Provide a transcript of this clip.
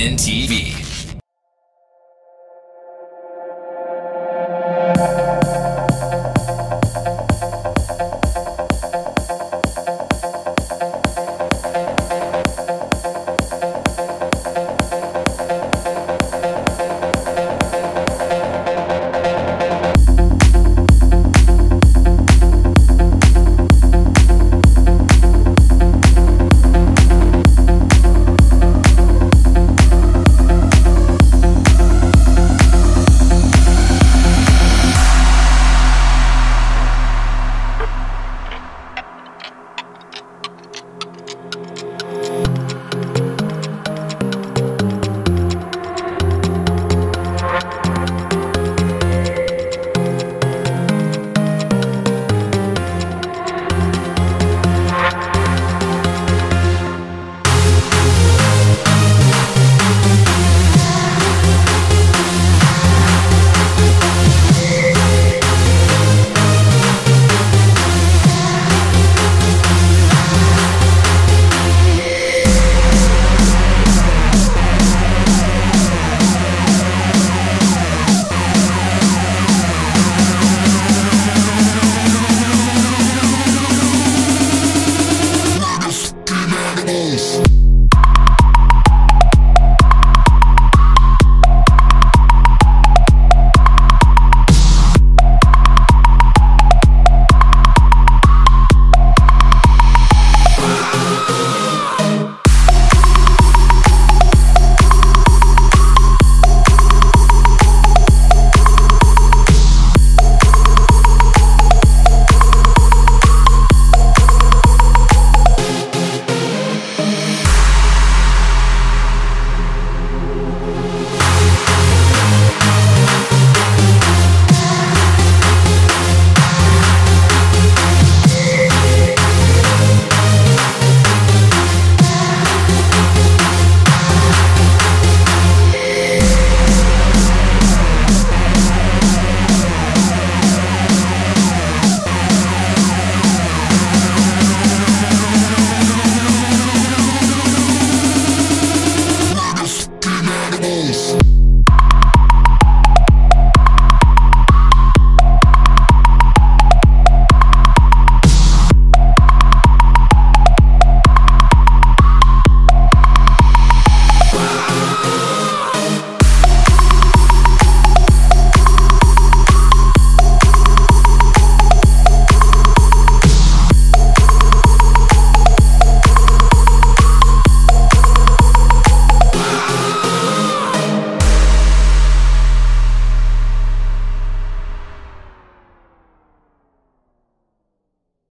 TuneIn TV. Peace.